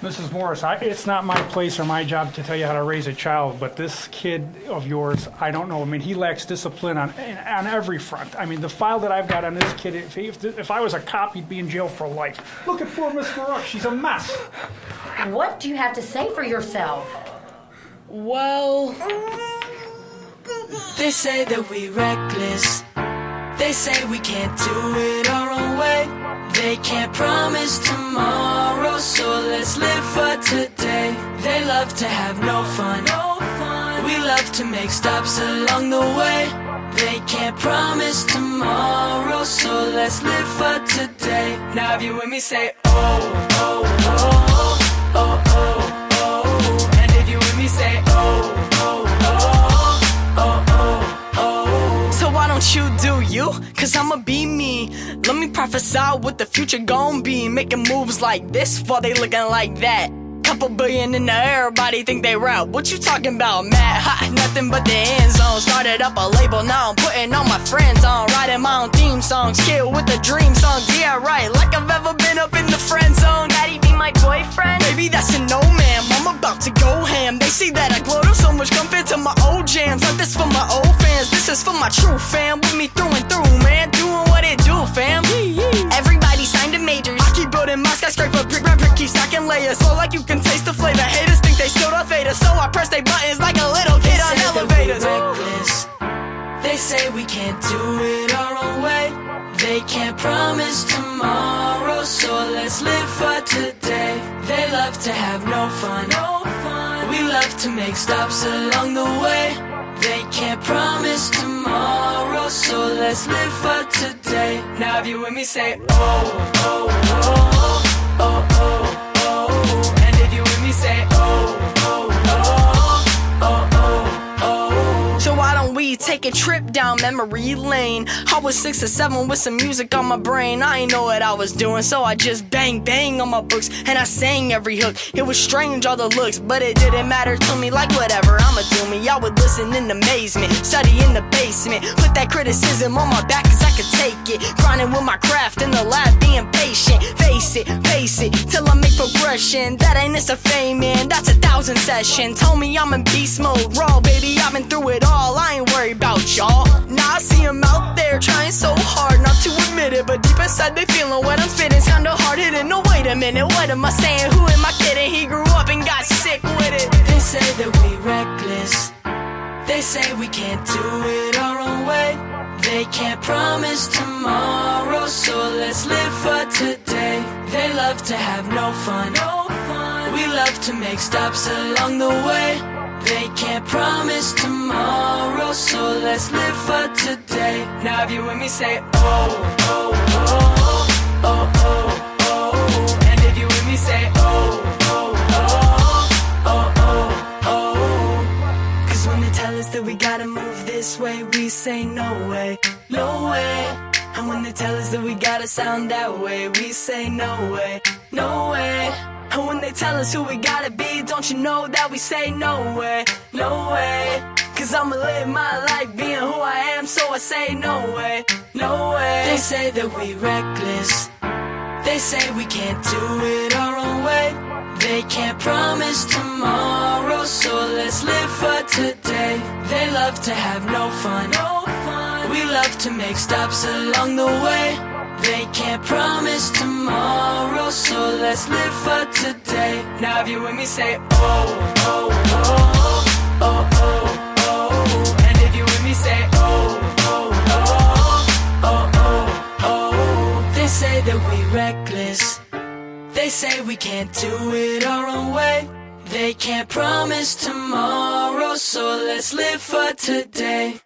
Mrs. Morris, I, it's not my place or my job to tell you how to raise a child, but this kid of yours, I don't know. I mean, he lacks discipline on on every front. I mean, the file that I've got on this kid, if, he, if, if I was a cop, he'd be in jail for life. Look at poor Miss Baruch. She's a mess. What do you have to say for yourself? Well, they say that we're reckless. They say we can't do it our own way. They can't promise tomorrow, so let's live for today. They love to have no fun. We love to make stops along the way. They can't promise tomorrow, so let's live for today. Now, if you with me, say oh, oh, oh, oh, oh, oh. You do you? Cause I'ma be me. Let me prophesy what the future gon' be. Making moves like this while they looking like that. Couple billion in the air, everybody think they rap. What you talking about, Matt? Ha, nothing but the end zone. Started up a label, now I'm putting all my friends on. Writing my own theme songs, kill with a dream song. Yeah, right, like I've ever been up in the friend zone. Daddy be my boyfriend? Maybe that's a no, ma'am. I'm about to go ham. They see that I glow so much comfort to my jams. Not this for my old fans, this is for my true fam. With me through and through, man. Doing what it do, fam. Everybody signed to majors. I keep building my skyscraper, brick by brick, keep stacking layers. So like you can taste the flavor. Haters think they still the fader, so I press they buttons like a little kid on elevators. Reckless. They say we can't do it our own way. They can't promise tomorrow, so let's live for today. They love to have no fun. No fun. We love to make stops along the way. They can't promise tomorrow, so let's live for today. Now if you with me, say oh, oh, oh, oh, oh, oh, oh. And if you with me, say oh, oh, oh, oh, oh, oh. So why don't we take a trip down memory lane? I was six or seven with some music on my brain. I ain't know what I was doing, so I just bang bang on my books and I sang every hook. It was strange all the looks, but it didn't matter to me. Like whatever, I'ma do me. I would listen in amazement, study in the basement, put that criticism on my back 'cause I could take it. Grinding with my craft in the lab, being patient. Face it, face it, till I make progression. That ain't it's a fame, man. That's a thousand sessions. Told me I'm in beast mode, raw, baby. I've been through it all. I ain't worried about y'all. Now I see 'em out there trying so hard not to admit it, but deep inside they feeling what I'm spitting. Kinda hard hitting. No, wait a minute, what am I saying? Who say we can't do it our own way. They can't promise tomorrow, so let's live for today. They love to have no fun. No fun. We love to make stops along the way. They can't promise tomorrow, so let's live for today. Now if you with me, say oh, oh, oh, they tell us that we gotta move this way, we say no way, no way. And when they tell us that we gotta sound that way, we say no way, no way. And when they tell us who we gotta be, don't you know that we say no way, no way. Cause I'ma live my life being who I am, so I say no way, no way. They say that we reckless. They say we can't do it our own way. They can't promise tomorrow, so let's live for today. They love to have no fun. No fun. We love to make stops along the way. They can't promise tomorrow, so let's live for today. Now if you with me, say oh, oh, oh, oh, oh, oh. And if you with me, say oh, oh, oh, oh, oh, oh. They say that we reckless. They say we can't do it our own way. They can't promise tomorrow, so let's live for today.